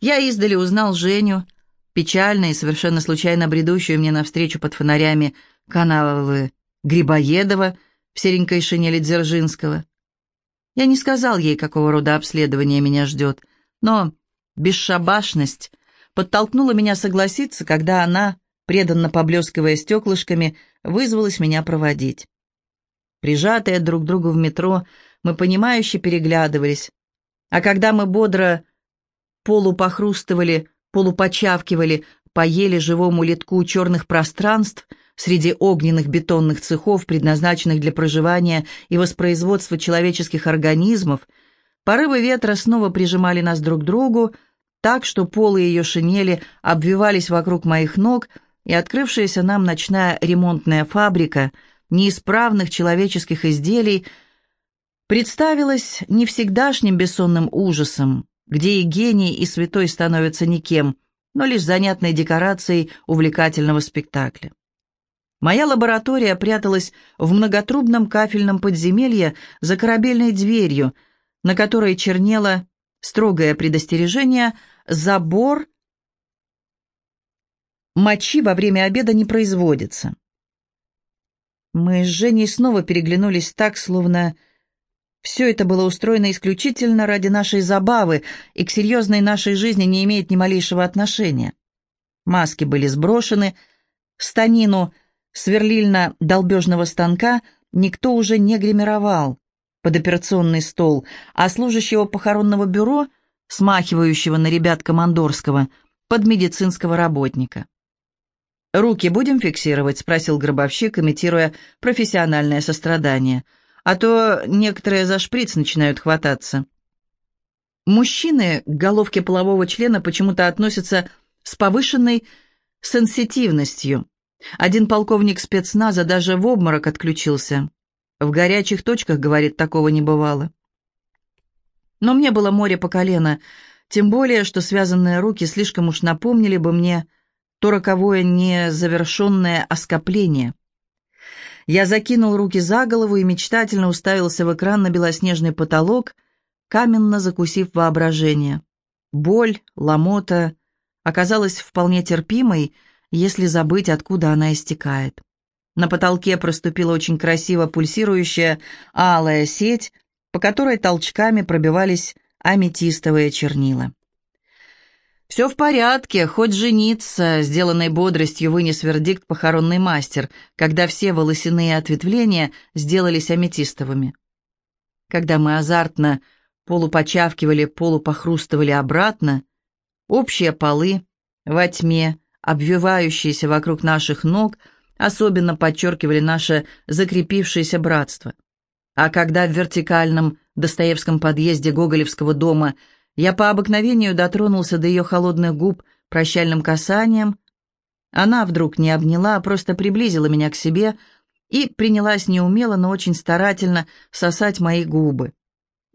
Я издали узнал Женю, печально и совершенно случайно бредущую мне навстречу под фонарями канавы Грибоедова в серенькой шинели Дзержинского. Я не сказал ей, какого рода обследование меня ждет, но бесшабашность подтолкнула меня согласиться, когда она, преданно поблескивая стеклышками, вызвалась меня проводить. Прижатые друг к другу в метро, мы понимающе переглядывались, а когда мы бодро полупохрустывали, полупочавкивали, поели живому литку черных пространств среди огненных бетонных цехов, предназначенных для проживания и воспроизводства человеческих организмов, порывы ветра снова прижимали нас друг к другу, так что полы ее шинели обвивались вокруг моих ног, и открывшаяся нам ночная ремонтная фабрика неисправных человеческих изделий представилась не всегдашним бессонным ужасом, где и гений, и святой становятся никем, но лишь занятной декорацией увлекательного спектакля. Моя лаборатория пряталась в многотрубном кафельном подземелье за корабельной дверью, на которой чернело строгое предостережение «Забор мочи во время обеда не производится». Мы с Женей снова переглянулись так, словно все это было устроено исключительно ради нашей забавы и к серьезной нашей жизни не имеет ни малейшего отношения. Маски были сброшены, станину сверлильно-долбежного станка никто уже не гримировал под операционный стол, а служащего похоронного бюро, смахивающего на ребят командорского, под медицинского работника. «Руки будем фиксировать?» — спросил гробовщик, имитируя профессиональное сострадание — а то некоторые за шприц начинают хвататься. Мужчины к головке полового члена почему-то относятся с повышенной сенситивностью. Один полковник спецназа даже в обморок отключился. В горячих точках, говорит, такого не бывало. Но мне было море по колено, тем более, что связанные руки слишком уж напомнили бы мне то роковое незавершенное оскопление. Я закинул руки за голову и мечтательно уставился в экран на белоснежный потолок, каменно закусив воображение. Боль, ломота оказалась вполне терпимой, если забыть, откуда она истекает. На потолке проступила очень красиво пульсирующая алая сеть, по которой толчками пробивались аметистовые чернила. «Все в порядке, хоть жениться», — сделанной бодростью вынес вердикт похоронный мастер, когда все волосяные ответвления сделались аметистовыми. Когда мы азартно полупочавкивали, полупохрустывали обратно, общие полы во тьме, обвивающиеся вокруг наших ног, особенно подчеркивали наше закрепившееся братство. А когда в вертикальном Достоевском подъезде Гоголевского дома — я по обыкновению дотронулся до ее холодных губ прощальным касанием. Она вдруг не обняла, а просто приблизила меня к себе и принялась неумело, но очень старательно сосать мои губы.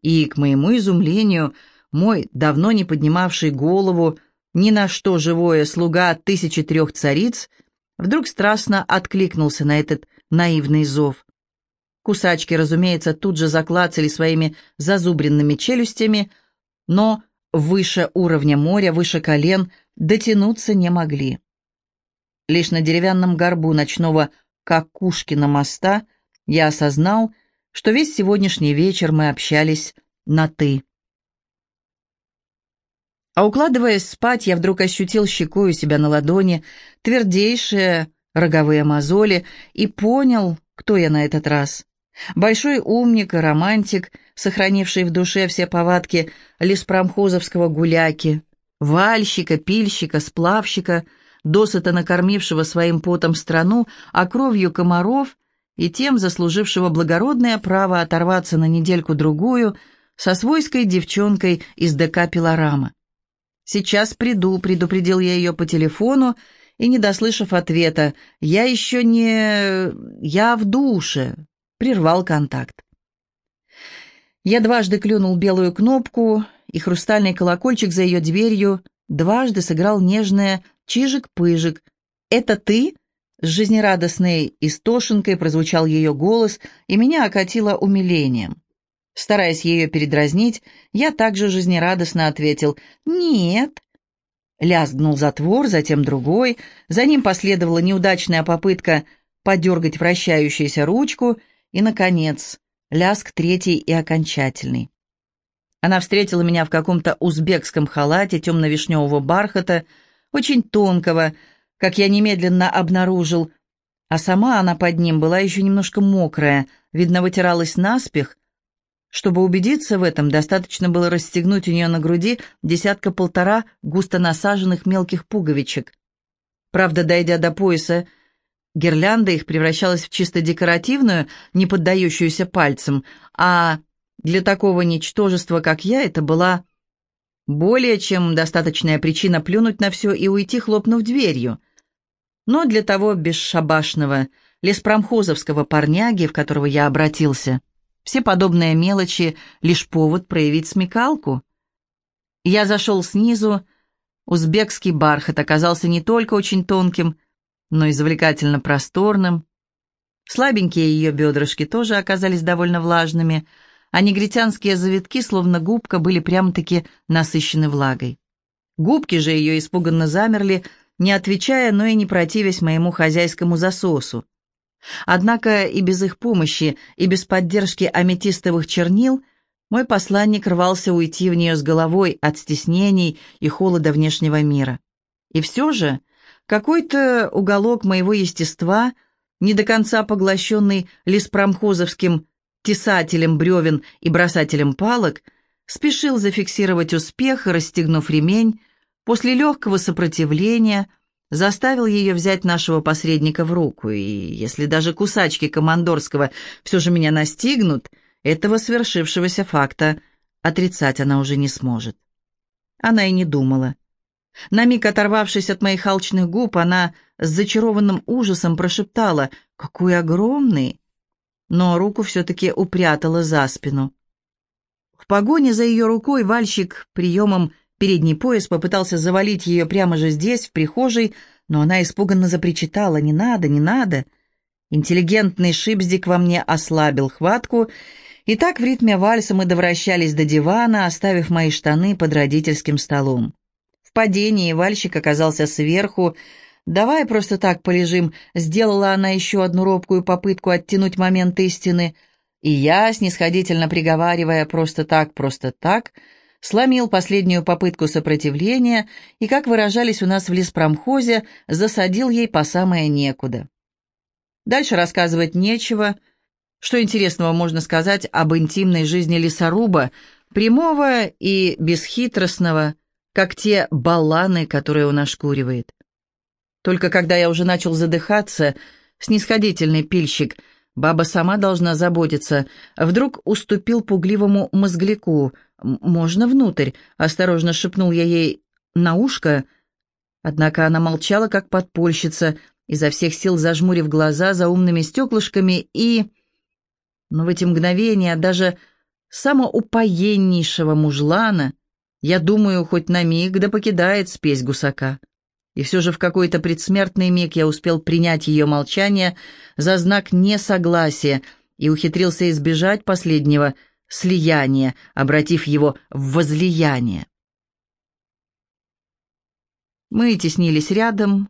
И, к моему изумлению, мой, давно не поднимавший голову, ни на что живое слуга тысячи трех цариц, вдруг страстно откликнулся на этот наивный зов. Кусачки, разумеется, тут же заклацали своими зазубренными челюстями — но выше уровня моря, выше колен дотянуться не могли. Лишь на деревянном горбу ночного Какушкина моста я осознал, что весь сегодняшний вечер мы общались на «ты». А укладываясь спать, я вдруг ощутил щекой у себя на ладони твердейшие роговые мозоли и понял, кто я на этот раз. Большой умник и романтик, сохранивший в душе все повадки леспромхозовского гуляки, вальщика, пильщика, сплавщика, досыта накормившего своим потом страну, а кровью комаров и тем заслужившего благородное право оторваться на недельку-другую со свойской девчонкой из ДК «Пилорама». «Сейчас приду», — предупредил я ее по телефону, и, не дослышав ответа, «Я еще не... я в душе», прервал контакт. Я дважды клюнул белую кнопку, и хрустальный колокольчик за ее дверью дважды сыграл нежное «Чижик-пыжик». «Это ты?» С жизнерадостной истошенкой прозвучал ее голос, и меня окатило умилением. Стараясь ее передразнить, я также жизнерадостно ответил «Нет». Лязгнул затвор, затем другой, за ним последовала неудачная попытка подергать вращающуюся ручку, и, наконец, лязг третий и окончательный. Она встретила меня в каком-то узбекском халате темно-вишневого бархата, очень тонкого, как я немедленно обнаружил, а сама она под ним была еще немножко мокрая, видно, вытиралась наспех, чтобы убедиться в этом, достаточно было расстегнуть у нее на груди десятка-полтора густо насаженных мелких пуговичек. Правда, дойдя до пояса, гирлянда их превращалась в чисто декоративную, не поддающуюся пальцам, а для такого ничтожества, как я, это была более чем достаточная причина плюнуть на все и уйти, хлопнув дверью. Но для того бесшабашного, леспромхозовского парняги, в которого я обратился, все подобные мелочи — лишь повод проявить смекалку. Я зашел снизу. Узбекский бархат оказался не только очень тонким, но и завлекательно просторным. Слабенькие ее бедрышки тоже оказались довольно влажными, а негритянские завитки, словно губка, были прямо-таки насыщены влагой. Губки же ее испуганно замерли, не отвечая, но и не противясь моему хозяйскому засосу. Однако и без их помощи, и без поддержки аметистовых чернил мой посланник рвался уйти в нее с головой от стеснений и холода внешнего мира. И все же какой-то уголок моего естества, не до конца поглощенный леспромхозовским тесателем бревен и бросателем палок, спешил зафиксировать успех, расстегнув ремень, после легкого сопротивления – заставил ее взять нашего посредника в руку, и если даже кусачки командорского все же меня настигнут, этого свершившегося факта отрицать она уже не сможет. Она и не думала. На миг оторвавшись от моих алчных губ, она с зачарованным ужасом прошептала «Какой огромный!» но руку все-таки упрятала за спину. В погоне за ее рукой вальщик приемом Передний пояс попытался завалить ее прямо же здесь, в прихожей, но она испуганно запричитала «Не надо, не надо». Интеллигентный шипздик во мне ослабил хватку, и так в ритме вальса мы довращались до дивана, оставив мои штаны под родительским столом. Падении вальщик оказался сверху. «Давай просто так полежим», — сделала она еще одну робкую попытку оттянуть момент истины, и я, снисходительно приговаривая «просто так, просто так», — сломил последнюю попытку сопротивления и, как выражались у нас в леспромхозе, засадил ей по самое некуда. Дальше рассказывать нечего. Что интересного можно сказать об интимной жизни лесоруба, прямого и бесхитростного, как те балланы, которые он ошкуривает. Только когда я уже начал задыхаться, снисходительный пильщик, баба сама должна заботиться, вдруг уступил пугливому мозгляку — «Можно внутрь?» — осторожно шепнул я ей на ушко. Однако она молчала, как подпольщица, изо всех сил зажмурив глаза за умными стеклышками и... Но в эти мгновения даже самоупоеннейшего мужлана, я думаю, хоть на миг да покидает спесь гусака. И все же в какой-то предсмертный миг я успел принять ее молчание за знак несогласия и ухитрился избежать последнего — слияние, обратив его в возлияние. Мы теснились рядом,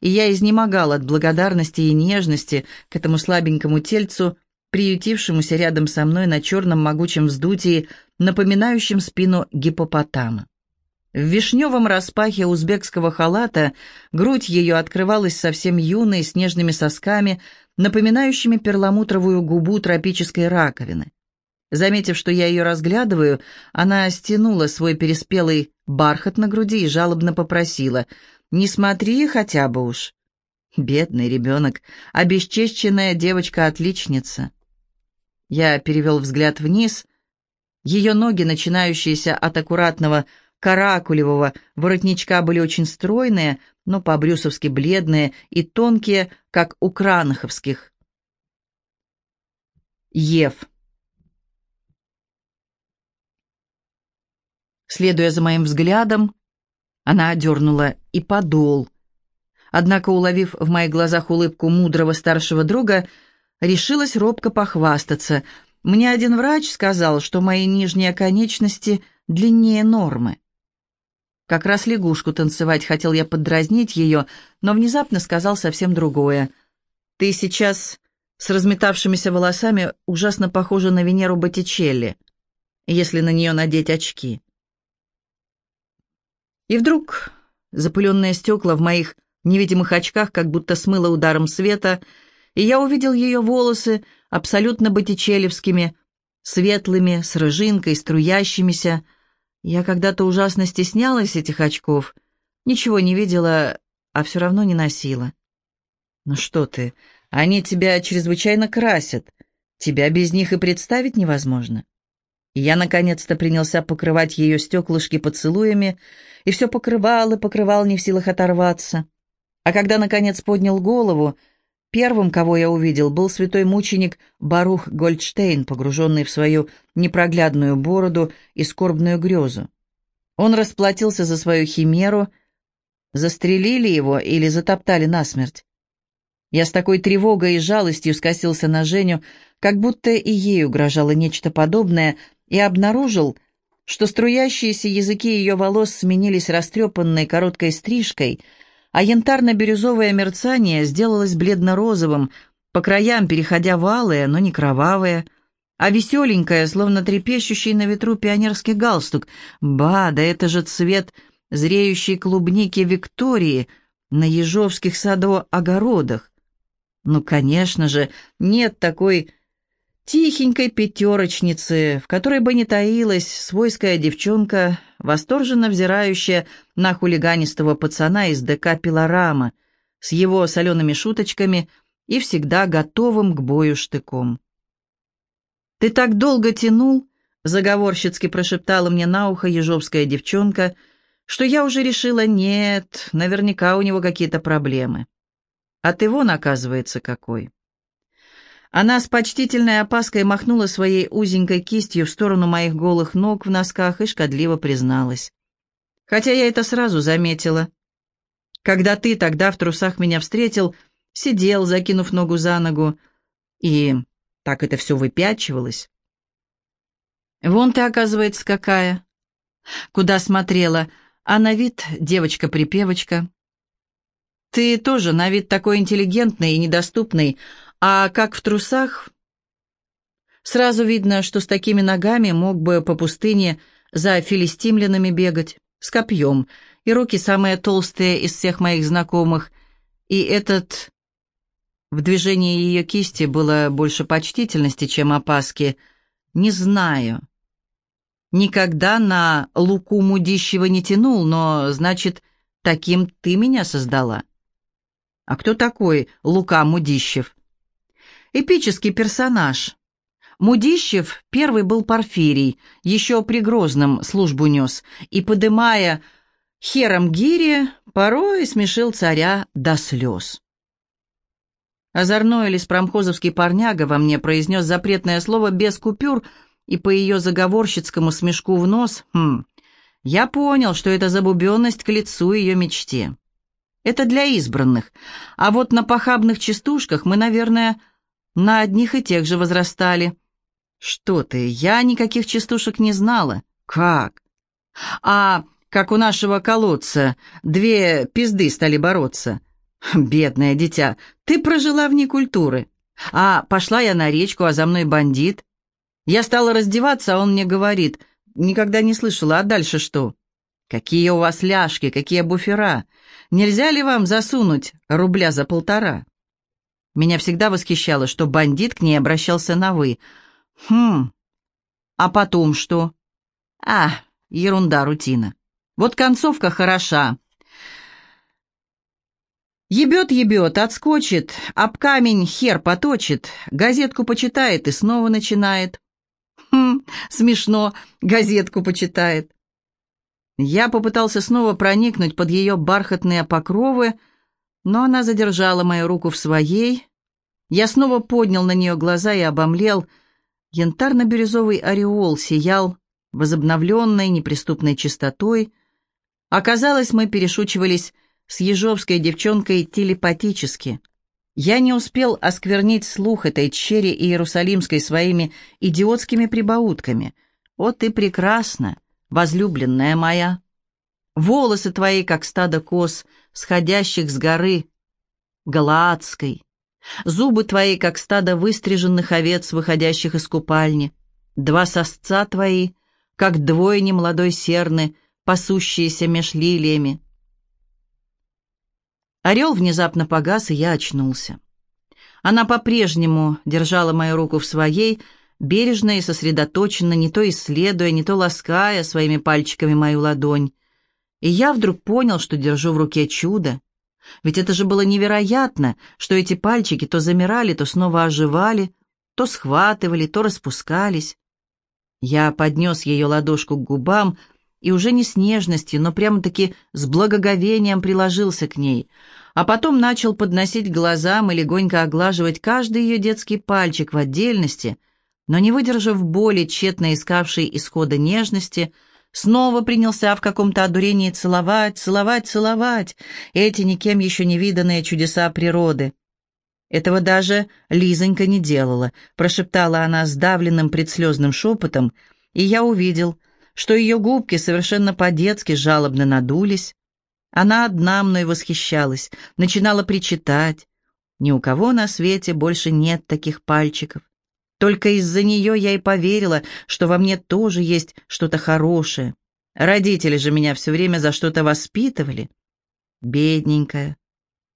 и я изнемогал от благодарности и нежности к этому слабенькому тельцу, приютившемуся рядом со мной на черном могучем вздутии, напоминающем спину гипопотама. В вишневом распахе узбекского халата грудь ее открывалась совсем юной, с нежными сосками, напоминающими перламутровую губу тропической раковины. Заметив, что я ее разглядываю, она стянула свой переспелый бархат на груди и жалобно попросила «Не смотри хотя бы уж». Бедный ребенок, обесчещенная девочка-отличница. Я перевел взгляд вниз. Ее ноги, начинающиеся от аккуратного каракулевого воротничка, были очень стройные, но по-брюсовски бледные и тонкие, как у кранаховских. Ев. Следуя за моим взглядом, она одернула и подол. Однако, уловив в моих глазах улыбку мудрого старшего друга, решилась робко похвастаться. Мне один врач сказал, что мои нижние конечности длиннее нормы. Как раз лягушку танцевать хотел я поддразнить ее, но внезапно сказал совсем другое. «Ты сейчас с разметавшимися волосами ужасно похожа на Венеру Боттичелли, если на нее надеть очки». И вдруг запыленные стекла в моих невидимых очках как будто смыло ударом света, и я увидел ее волосы абсолютно боттичелевскими, светлыми, с рыжинкой, струящимися, я когда-то ужасно стеснялась этих очков, ничего не видела, а все равно не носила. Ну что ты, они тебя чрезвычайно красят, тебя без них и представить невозможно. И я наконец-то принялся покрывать ее стеклышки поцелуями, и все покрывал и покрывал, не в силах оторваться. А когда, наконец, поднял голову, Первым, кого я увидел, был святой мученик Барух Гольдштейн, погруженный в свою непроглядную бороду и скорбную грезу. Он расплатился за свою химеру, застрелили его или затоптали насмерть. Я с такой тревогой и жалостью скосился на Женю, как будто и ей угрожало нечто подобное, и обнаружил, что струящиеся языки ее волос сменились растрепанной короткой стрижкой — а янтарно-бирюзовое мерцание сделалось бледно-розовым, по краям переходя в алое, но не кровавое, а веселенькое, словно трепещущий на ветру пионерский галстук. Ба, да это же цвет зреющей клубники Виктории на ежовских садово-огородах. Ну, конечно же, нет такой тихенькой пятерочницы, в которой бы не таилась свойская девчонка, восторженно взирающая на хулиганистого пацана из ДК «Пилорама» с его солеными шуточками и всегда готовым к бою штыком. «Ты так долго тянул», — заговорщицки прошептала мне на ухо ежовская девчонка, что я уже решила, нет, наверняка у него какие-то проблемы. А ты вон, оказывается, какой. Она с почтительной опаской махнула своей узенькой кистью в сторону моих голых ног в носках и шкодливо призналась. Хотя я это сразу заметила. Когда ты тогда в трусах меня встретил, сидел, закинув ногу за ногу, и так это все выпячивалось. Вон ты, оказывается, какая. Куда смотрела, а на вид девочка-припевочка. Ты тоже на вид такой интеллигентный и недоступный, а как в трусах? Сразу видно, что с такими ногами мог бы по пустыне за филистимлянами бегать, с копьем, и руки самые толстые из всех моих знакомых, и этот... В движении ее кисти было больше почтительности, чем опаски. Не знаю. Никогда на луку мудищего не тянул, но, значит, таким ты меня создала. А кто такой Лука Мудищев? Эпический персонаж. Мудищев первый был Порфирий, еще при Грозном службу нес, и, подымая хером гири, порой смешил царя до слез. Озорной или спромхозовский парняга во мне произнес запретное слово без купюр, и по ее заговорщицкому смешку в нос, хм, я понял, что это забубенность к лицу ее мечте. Это для избранных, а вот на похабных частушках мы, наверное, на одних и тех же возрастали. Что ты, я никаких частушек не знала. Как? А как у нашего колодца две пизды стали бороться. Бедное дитя, ты прожила вне культуры. А пошла я на речку, а за мной бандит. Я стала раздеваться, а он мне говорит, никогда не слышала, а дальше что? Какие у вас ляжки, какие буфера. Нельзя ли вам засунуть рубля за полтора? Меня всегда восхищало, что бандит к ней обращался на «вы». Хм, а потом что? А, ерунда, рутина. Вот концовка хороша. Ебет-ебет, отскочит, об камень хер поточит, газетку почитает и снова начинает. Хм, смешно, газетку почитает. Я попытался снова проникнуть под ее бархатные покровы, но она задержала мою руку в своей. Я снова поднял на нее глаза и обомлел. Янтарно-бирюзовый ореол сиял возобновленной неприступной чистотой. Оказалось, мы перешучивались с ежовской девчонкой телепатически. Я не успел осквернить слух этой черри Иерусалимской своими идиотскими прибаутками. «О, ты прекрасна, возлюбленная моя! Волосы твои, как стадо коз, сходящих с горы Галаадской, зубы твои, как стадо выстриженных овец, выходящих из купальни, два сосца твои, как двойни молодой серны, пасущиеся меж лилиями. Орел внезапно погас, и я очнулся. Она по-прежнему держала мою руку в своей, бережно и сосредоточенно, не то исследуя, не то лаская своими пальчиками мою ладонь. И я вдруг понял, что держу в руке чудо. Ведь это же было невероятно, что эти пальчики то замирали, то снова оживали, то схватывали, то распускались. Я поднес ее ладошку к губам и уже не с нежностью, но прямо-таки с благоговением приложился к ней, а потом начал подносить глазам и легонько оглаживать каждый ее детский пальчик в отдельности, но не выдержав боли, тщетно искавшей исхода нежности, снова принялся в каком-то одурении целовать, целовать, целовать эти никем еще не виданные чудеса природы. Этого даже Лизонька не делала, прошептала она сдавленным предслезным шепотом, и я увидел, что ее губки совершенно по-детски жалобно надулись. Она одна мной восхищалась, начинала причитать. Ни у кого на свете больше нет таких пальчиков. Только из-за нее я и поверила, что во мне тоже есть что-то хорошее. Родители же меня все время за что-то воспитывали. Бедненькая.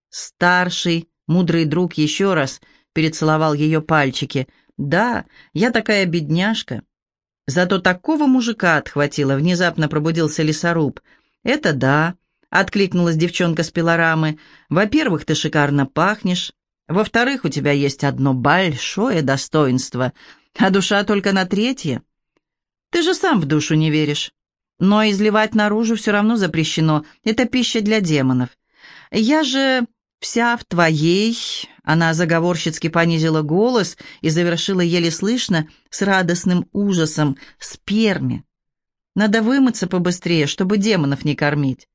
Старший, Мудрый друг еще раз перецеловал ее пальчики. «Да, я такая бедняжка». Зато такого мужика отхватила, внезапно пробудился лесоруб. «Это да», — откликнулась девчонка с пилорамы. «Во-первых, ты шикарно пахнешь. Во-вторых, у тебя есть одно большое достоинство, а душа только на третье. Ты же сам в душу не веришь. Но изливать наружу все равно запрещено. Это пища для демонов. Я же вся в твоей...» Она заговорщицки понизила голос и завершила еле слышно с радостным ужасом «сперме». «Надо вымыться побыстрее, чтобы демонов не кормить».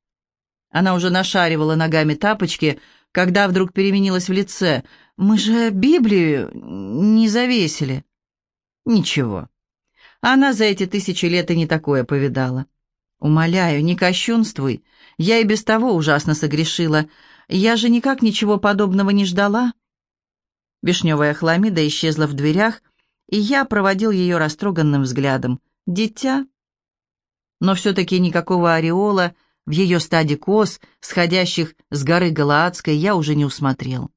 Она уже нашаривала ногами тапочки, когда вдруг переменилась в лице. «Мы же Библию не завесили». «Ничего. Она за эти тысячи лет и не такое повидала». «Умоляю, не кощунствуй. Я и без того ужасно согрешила. Я же никак ничего подобного не ждала». Вишневая хламида исчезла в дверях, и я проводил ее растроганным взглядом. «Дитя?» Но все-таки никакого ореола в ее стаде коз, сходящих с горы Галаадской, я уже не усмотрел.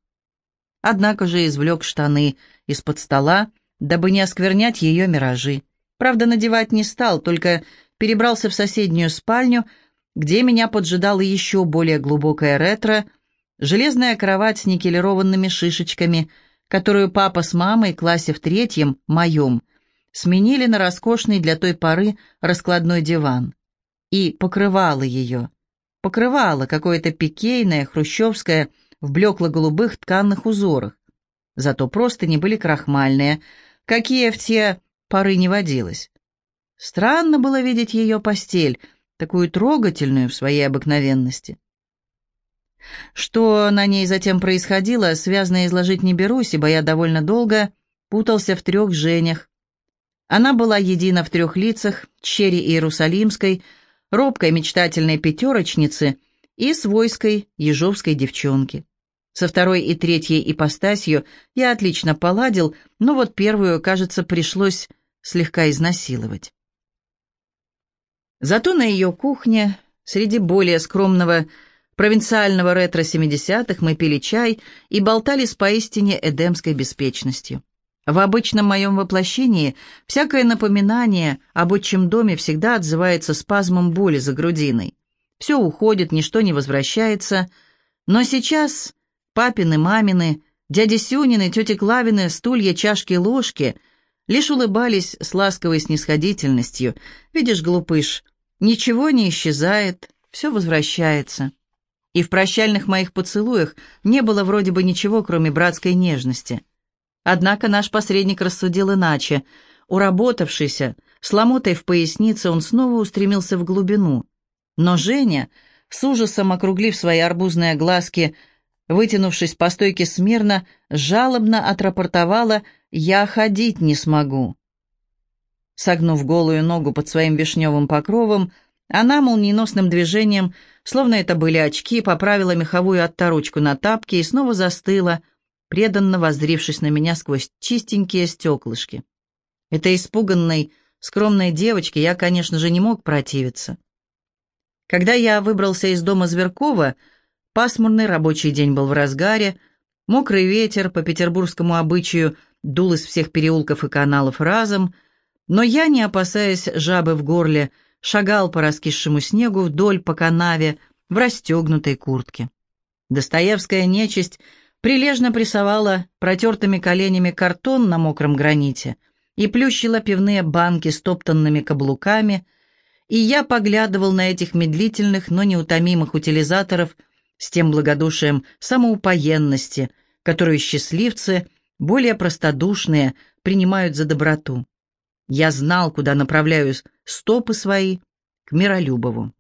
Однако же извлек штаны из-под стола, дабы не осквернять ее миражи. Правда, надевать не стал, только перебрался в соседнюю спальню, где меня поджидало еще более глубокое ретро — Железная кровать с никелированными шишечками, которую папа с мамой классе в третьем, моем, сменили на роскошный для той поры раскладной диван. И покрывало ее. Покрывало какое-то пикейное, хрущевское, в блекло-голубых тканных узорах. Зато просто не были крахмальные, какие в те поры не водилось. Странно было видеть ее постель, такую трогательную в своей обыкновенности. Что на ней затем происходило, связно изложить не берусь, ибо я довольно долго путался в трех Женях. Она была едина в трех лицах, черри Иерусалимской, робкой мечтательной пятерочницы и свойской ежовской девчонки. Со второй и третьей ипостасью я отлично поладил, но вот первую, кажется, пришлось слегка изнасиловать. Зато на ее кухне, среди более скромного провинциального ретро 70-х мы пили чай и болтали с поистине эдемской беспечностью. В обычном моем воплощении всякое напоминание об отчим доме всегда отзывается спазмом боли за грудиной. Все уходит, ничто не возвращается. Но сейчас папины, мамины, дяди Сюнины, тети Клавины, стулья, чашки, ложки лишь улыбались с ласковой снисходительностью. Видишь, глупыш, ничего не исчезает, все возвращается и в прощальных моих поцелуях не было вроде бы ничего, кроме братской нежности. Однако наш посредник рассудил иначе. Уработавшийся, с ломотой в пояснице, он снова устремился в глубину. Но Женя, с ужасом округлив свои арбузные глазки вытянувшись по стойке смирно, жалобно отрапортовала «Я ходить не смогу». Согнув голую ногу под своим вишневым покровом, она молниеносным движением, словно это были очки, поправила меховую отторочку на тапке и снова застыла, преданно воззрившись на меня сквозь чистенькие стеклышки. Этой испуганной, скромной девочке я, конечно же, не мог противиться. Когда я выбрался из дома Зверкова, пасмурный рабочий день был в разгаре, мокрый ветер по петербургскому обычаю дул из всех переулков и каналов разом, но я, не опасаясь жабы в горле, шагал по раскисшему снегу вдоль по канаве в расстегнутой куртке. Достоевская нечисть прилежно прессовала протертыми коленями картон на мокром граните и плющила пивные банки с топтанными каблуками — и я поглядывал на этих медлительных, но неутомимых утилизаторов с тем благодушием самоупоенности, которую счастливцы, более простодушные, принимают за доброту. Я знал, куда направляюсь стопы свои, к Миролюбову.